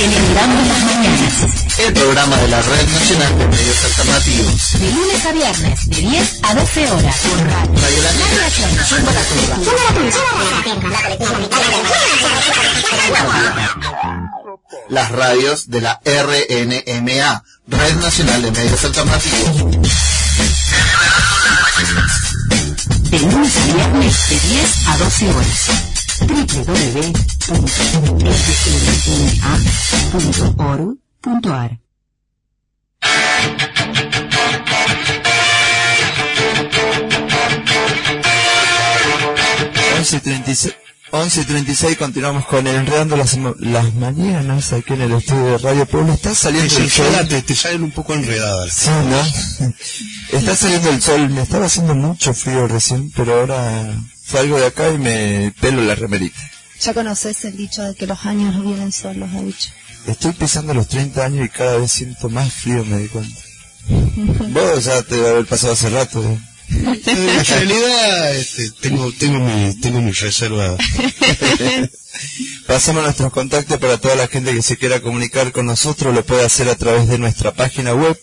Celebrando las mañanas. El programa de la Red Nacional de Medios Alternativos. De lunes a viernes, de 10 a 12 horas. Por radio. Radio La Nación, Las radios de la RNMA, Red Nacional de Medios Alternativos. De lunes a viernes, de 10 a 12 horas. www.rnma.org.ar 11.36 11.36 continuamos con el Enredando las, las Mañanas aquí en el estudio de Radio Pueblo. Está saliendo el sol. te, te salen un poco enredadas. Sí, ¿no? Está saliendo el sol. Me estaba haciendo mucho frío recién, pero ahora salgo de acá y me pelo la remerita. Ya conoces el dicho de que los años no vienen solos, ha dicho. Estoy pisando los 30 años y cada vez siento más frío, me di cuenta. Vos ya te debe haber pasado hace rato. ¿eh? En realidad, este, tengo, tengo mi, tengo mi reserva. Pasamos nuestros contactos para toda la gente que se quiera comunicar con nosotros, lo puede hacer a través de nuestra página web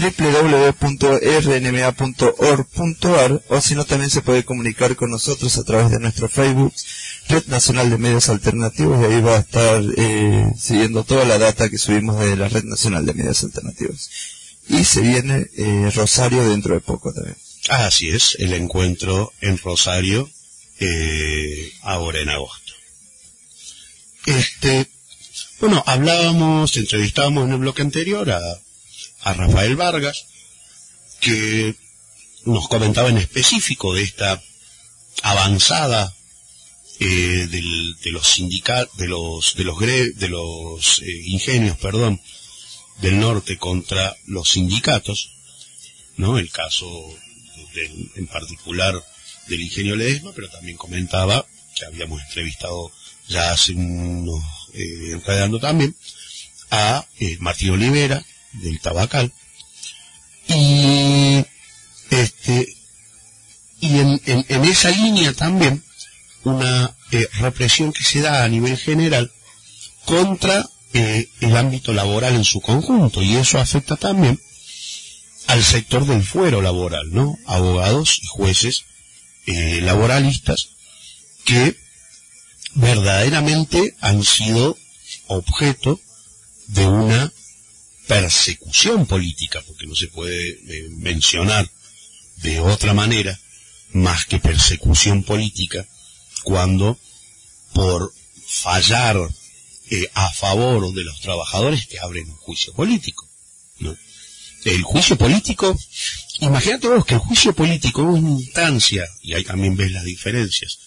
www.rnma.org.ar o si no también se puede comunicar con nosotros a través de nuestro Facebook, Red Nacional de Medios Alternativos, y ahí va a estar eh, siguiendo toda la data que subimos de la Red Nacional de Medios Alternativos. Y se viene eh, Rosario dentro de poco también. Ah, así es, el encuentro en Rosario, eh, ahora en agosto. Este, bueno, hablábamos, entrevistábamos en el bloque anterior a, a Rafael Vargas, que nos comentaba en específico de esta avanzada eh, del- de los sindicatos, de los, de los, gre- de los eh, ingenios, perdón, del norte contra los sindicatos, ¿no? El caso en particular del ingenio Ledesma, pero también comentaba que habíamos entrevistado ya hace unos, eh, enredando también, a eh, Martín Olivera, del Tabacal, y este, y en, en- en esa línea también una eh, represión que se da a nivel general contra eh, el ámbito laboral en su conjunto, y eso afecta también al sector del fuero laboral, ¿no? Abogados y jueces eh, laboralistas que verdaderamente han sido objeto de una persecución política, porque no se puede eh, mencionar de otra manera más que persecución política cuando por fallar eh, a favor de los trabajadores te abren un juicio político. ¿no? El juicio político, imagínate vos que el juicio político es una instancia, y ahí también ves las diferencias,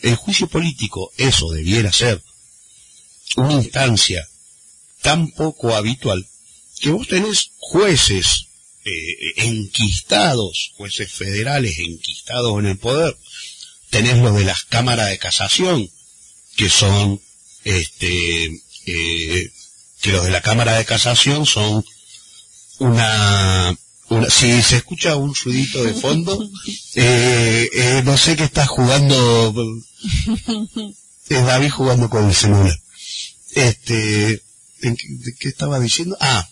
el juicio político, eso debiera ser una instancia tan poco habitual que vos tenés jueces eh, enquistados, jueces federales enquistados en el poder, tenés los de las cámaras de casación, que son, este, eh, que los de la cámara de casación son una, una si se escucha un ruidito de fondo, eh, eh, no sé qué está jugando, es David jugando con el celular. Este, ¿en qué, de qué estaba diciendo? Ah,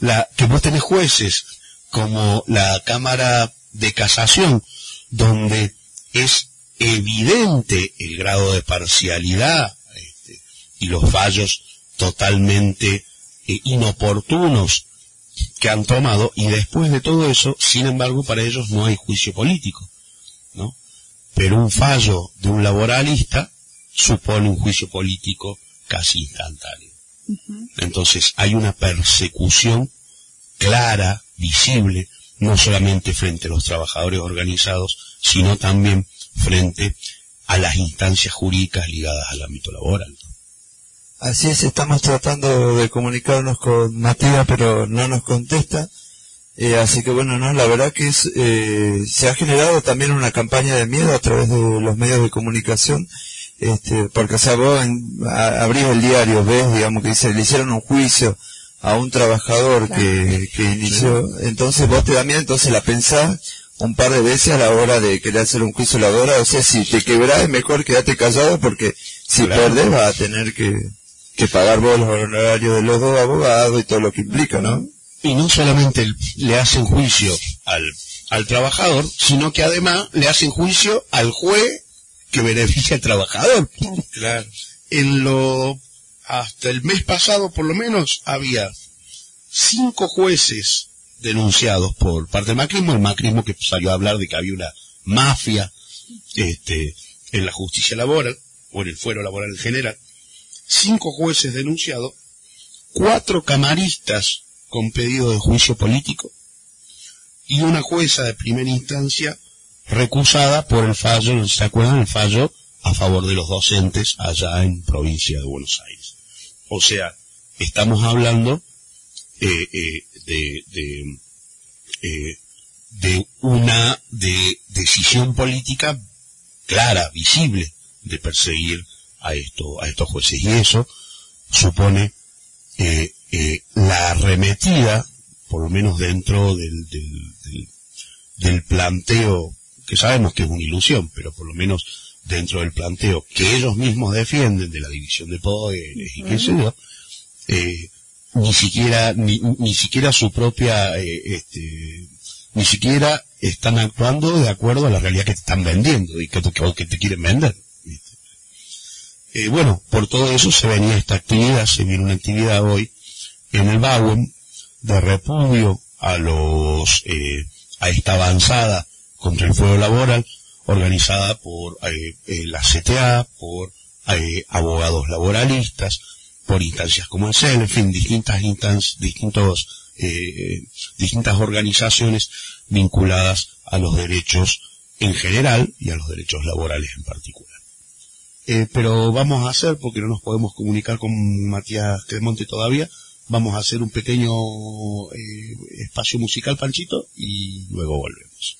la, que vos tenés jueces como la Cámara de Casación, donde es evidente el grado de parcialidad este, y los fallos totalmente eh, inoportunos que han tomado y después de todo eso, sin embargo, para ellos no hay juicio político, ¿no? Pero un fallo de un laboralista supone un juicio político casi instantáneo. Entonces hay una persecución clara, visible, no solamente frente a los trabajadores organizados, sino también frente a las instancias jurídicas ligadas al ámbito laboral. Así es, estamos tratando de comunicarnos con Matías, pero no nos contesta. Eh, así que bueno, no, la verdad que es, eh, se ha generado también una campaña de miedo a través de los medios de comunicación, este, porque o sea, en- abrís el diario, ves, digamos que dice, le hicieron un juicio a un trabajador que, que inició, entonces vos te da miedo, entonces la pensás un par de veces a la hora de querer hacer un juicio laboral, o sea, si te quebrás es mejor quedarte callado porque si Claro. perdés vas a tener que, que pagar vos los honorarios de los dos abogados y todo lo que implica, ¿no? Y no solamente le hacen juicio al, al trabajador, sino que además le hacen juicio al juez que beneficia al trabajador. Claro. En lo, hasta el mes pasado por lo menos había cinco jueces denunciados por parte del macrismo, el macrismo que salió a hablar de que había una mafia este, en la justicia laboral, o en el fuero laboral en general, cinco jueces denunciados, cuatro camaristas con pedido de juicio político y una jueza de primera instancia recusada por el fallo, se acuerdan, el fallo a favor de los docentes allá en provincia de Buenos Aires. O sea, estamos hablando eh, eh, eh, de una de decisión política clara, visible, de perseguir a esto, a estos jueces. Y eso supone eh, eh, la arremetida, por lo menos dentro del, del, del, del planteo, que sabemos que es una ilusión, pero por lo menos dentro del planteo que ellos mismos defienden de la división de poderes y qué sé yo, eh, ni siquiera, ni, siquiera su propia, eh, este, ni siquiera están actuando de acuerdo a la realidad que te están vendiendo y que, te- quieren vender. Eh, bueno, por todo eso se venía esta actividad, se viene una actividad hoy en el Bauen de repudio a los, eh, a esta avanzada contra el fuego laboral organizada por eh, eh, la CTA, por eh, abogados laboralistas, por instancias como el CEL, en fin, distintas instancias, distintos, distintas organizaciones vinculadas a los derechos en general y a los derechos laborales en particular. Pero vamos a hacer, porque no nos podemos comunicar con Matías Cremonte todavía, vamos a hacer un pequeño espacio musical, Panchito, y luego volvemos.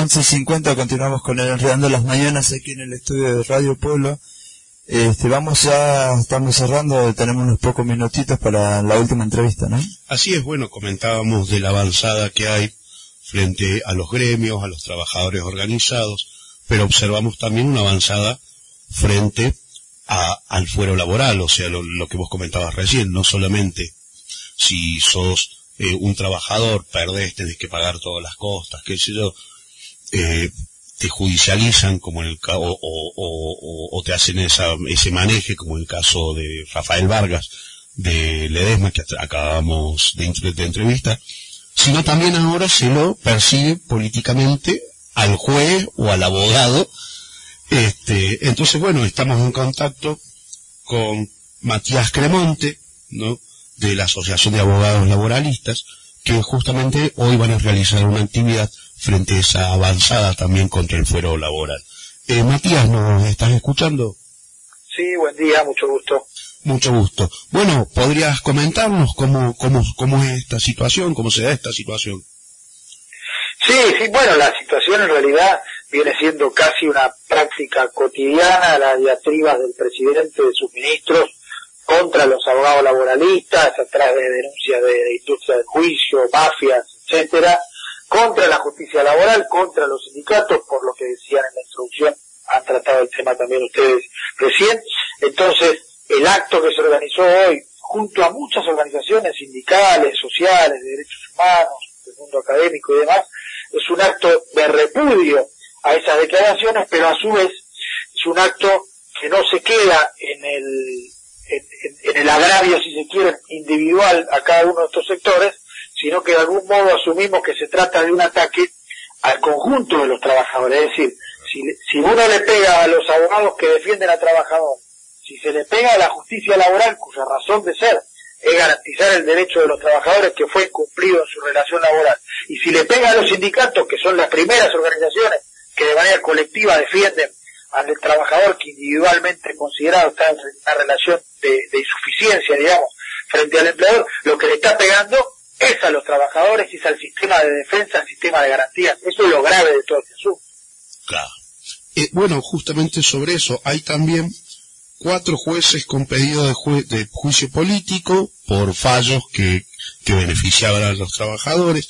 11.50 continuamos con el Enredando las Mañanas aquí en el estudio de Radio Pueblo. Este, vamos ya, estamos cerrando, tenemos unos pocos minutitos para la última entrevista, ¿no? Así es, bueno, comentábamos de la avanzada que hay frente a los gremios, a los trabajadores organizados, pero observamos también una avanzada frente al fuero laboral, o sea, lo, lo que vos comentabas recién, no solamente si sos eh, un trabajador, perdés, tenés que pagar todas las costas, qué sé yo, eh, te judicializan como el o, o, te hacen esa, ese maneje como el caso de Rafael Vargas de Ledesma que acabamos de, de entrevista, sino también ahora se lo persigue políticamente al juez o al abogado. Este, entonces bueno, estamos en contacto con Matías Cremonte, ¿no? de la Asociación de Abogados Laboralistas, que justamente hoy van a realizar una actividad frente a esa avanzada también contra el fuero laboral. Eh, Matías, ¿nos estás escuchando? Sí, buen día, mucho gusto. Mucho gusto. Bueno, ¿podrías comentarnos cómo, cómo, cómo es esta situación, cómo se da esta situación? Sí, sí, bueno, la situación en realidad viene siendo casi una práctica cotidiana, la diatriba del presidente, de sus ministros, contra los abogados laboralistas, atrás de denuncias de industria de juicio, mafias, etcétera, contra la justicia laboral, contra los sindicatos, por lo que decían en la introducción, han tratado el tema también ustedes recién. Entonces, el acto que se organizó hoy, junto a muchas organizaciones sindicales, sociales, de derechos humanos, del mundo académico y demás, es un acto de repudio a esas declaraciones, pero a su vez es un acto que no se queda en el, en el agravio, si se quiere, individual a cada uno de estos sectores, sino que de algún modo asumimos que se trata de un ataque al conjunto de los trabajadores. Es decir, si, si uno le pega a los abogados que defienden al trabajador, si se le pega a la justicia laboral, cuya razón de ser es garantizar el derecho de los trabajadores que fue cumplido en su relación laboral, y si le pega a los sindicatos, que son las primeras organizaciones que de manera colectiva defienden al trabajador que individualmente considerado está en una relación de insuficiencia, digamos, frente al empleador, lo que le está pegando es a los trabajadores y es al sistema de defensa, al sistema de garantías. Eso es lo grave de todo este asunto. Claro. Eh, bueno, justamente sobre eso, hay también cuatro jueces con pedido de, jue- de juicio político por fallos que, que beneficiaban a los trabajadores,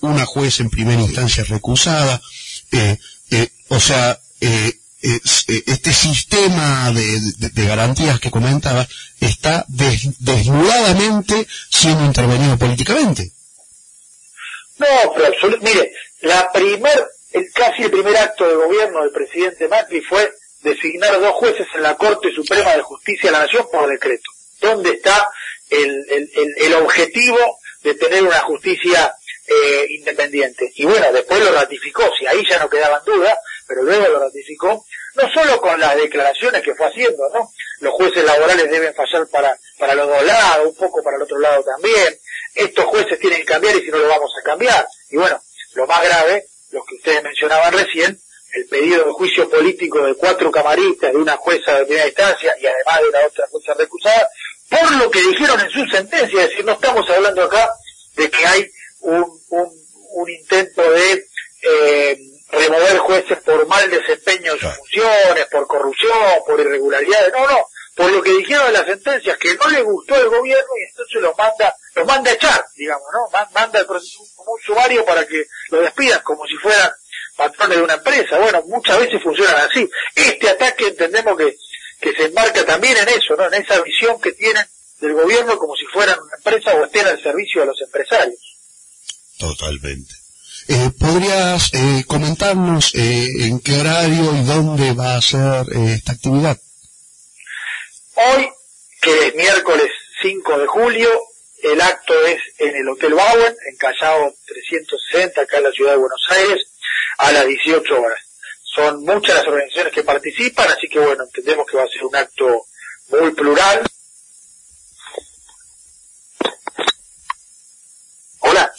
una juez en primera instancia recusada, eh, eh, o sea, eh, este sistema de, garantías que comentaba está des- desnudadamente siendo intervenido políticamente. No, pero absolut- mire, la primer, el, casi el primer acto de gobierno del presidente Macri fue designar dos jueces en la Corte Suprema de Justicia de la Nación por decreto. ¿Dónde está el, el, el- el objetivo de tener una justicia eh, independiente? Y bueno, después lo ratificó, si ahí ya no quedaban dudas, pero luego lo ratificó, no solo con las declaraciones que fue haciendo, ¿no? Los jueces laborales deben fallar para, para los dos lados, un poco para el otro lado también. Estos jueces tienen que cambiar y si no lo vamos a cambiar. Y bueno, lo más grave, los que ustedes mencionaban recién, el pedido de juicio político de cuatro camaristas, de una jueza de primera instancia y además de una otra jueza recusada, por lo que dijeron en su sentencia, es decir, no estamos hablando acá de que hay un, un, un intento de eh, remover jueces por mal desempeño de sus funciones, por corrupción, por irregularidades, no, no, por lo que dijeron en las sentencias, que no le gustó el gobierno y entonces los manda, los manda a echar, digamos, ¿no? Man- Manda el proceso como un sumario para que lo despidan como si fueran patrones de una empresa. Bueno, muchas veces funcionan así. Este ataque entendemos que, que se enmarca también en eso, ¿no? En esa visión que tienen del gobierno como si fueran una empresa o estén al servicio de los empresarios. Totalmente. Eh, ¿Podrías eh, comentarnos eh, en qué horario y dónde va a ser eh, esta actividad? Hoy, que es miércoles 5 de julio, el acto es en el Hotel Bowen, en Callao 360, acá en la ciudad de Buenos Aires, a las 18 horas. Son muchas las organizaciones que participan, así que bueno, entendemos que va a ser un acto muy plural.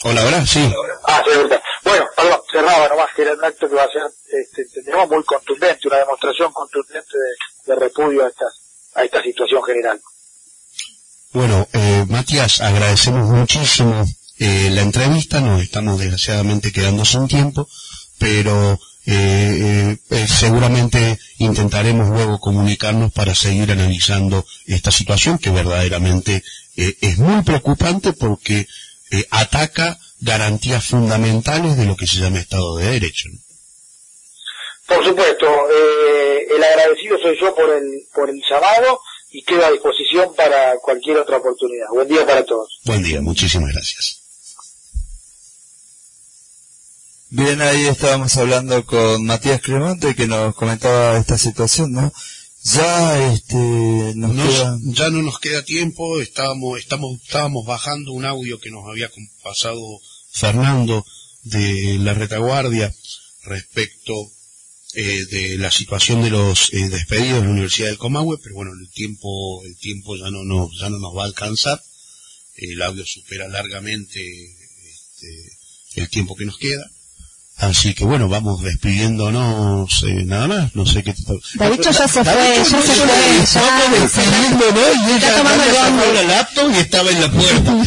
Hola. Hola, sí. Ah, sí, es verdad. Bueno, perdón, cerraba nomás, que era un acto que va a ser, este, entendemos, muy contundente, una demostración contundente de, de repudio a esta, a esta situación general. Bueno, eh, Matías, agradecemos muchísimo eh, la entrevista, nos estamos desgraciadamente quedando sin tiempo, pero eh, eh, eh, seguramente intentaremos luego comunicarnos para seguir analizando esta situación que verdaderamente eh, es muy preocupante porque eh, ataca garantías fundamentales de lo que se llama Estado de Derecho. ¿no? Por supuesto, eh, el agradecido soy yo por el, por el llamado y quedo a disposición para cualquier otra oportunidad. Buen día para todos. Buen día, muchísimas gracias. Bien, ahí estábamos hablando con Matías Cremonte que nos comentaba esta situación, ¿no? Ya, este, nos Nos- queda... ya no nos queda tiempo, estábamos, estamos, estábamos bajando un audio que nos había pasado Fernando de la retaguardia respecto eh, de la situación de los eh, despedidos en la Universidad del Comahue, pero bueno, el tiempo, el tiempo ya no nos, ya no nos va a alcanzar, el audio supera largamente este, el tiempo que nos queda. Así que bueno, vamos despidiéndonos eh, nada más, no sé qué... Davicho ya se fue, ya se fue, despidiéndonos y Está ella tomando la laptop y estaba en la puerta.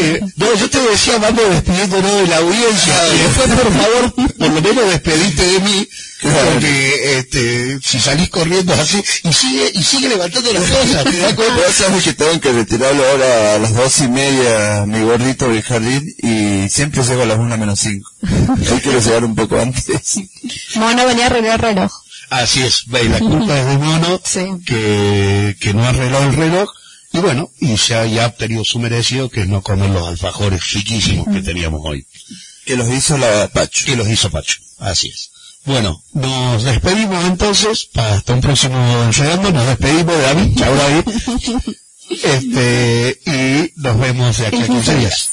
Eh, no, yo te decía, vamos despidiéndonos de la audiencia y después por favor, por lo menos despedite de mí, porque este, si salís corriendo así y sigue, y sigue levantando las cosas, ¿te das cuenta? Vos sabés que tengo que retirarlo ahora a las dos y media, mi gordito del jardín, y siempre llego a las una menos cinco. llegar un poco antes. Mono venía a arreglar el reloj. Así es, ve, la culpa es de Mono, Sí. que, que no arregló el reloj, y bueno, y se ha ya obtenido su merecido, que es no comer los alfajores chiquísimos que teníamos hoy. Que los hizo la Pacho. que los hizo Pacho. Así es. Bueno, nos despedimos entonces, para hasta un próximo enredando, nos despedimos de David, chao David, este, y nos vemos de aquí a 15 días.